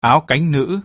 áo cánh nữ.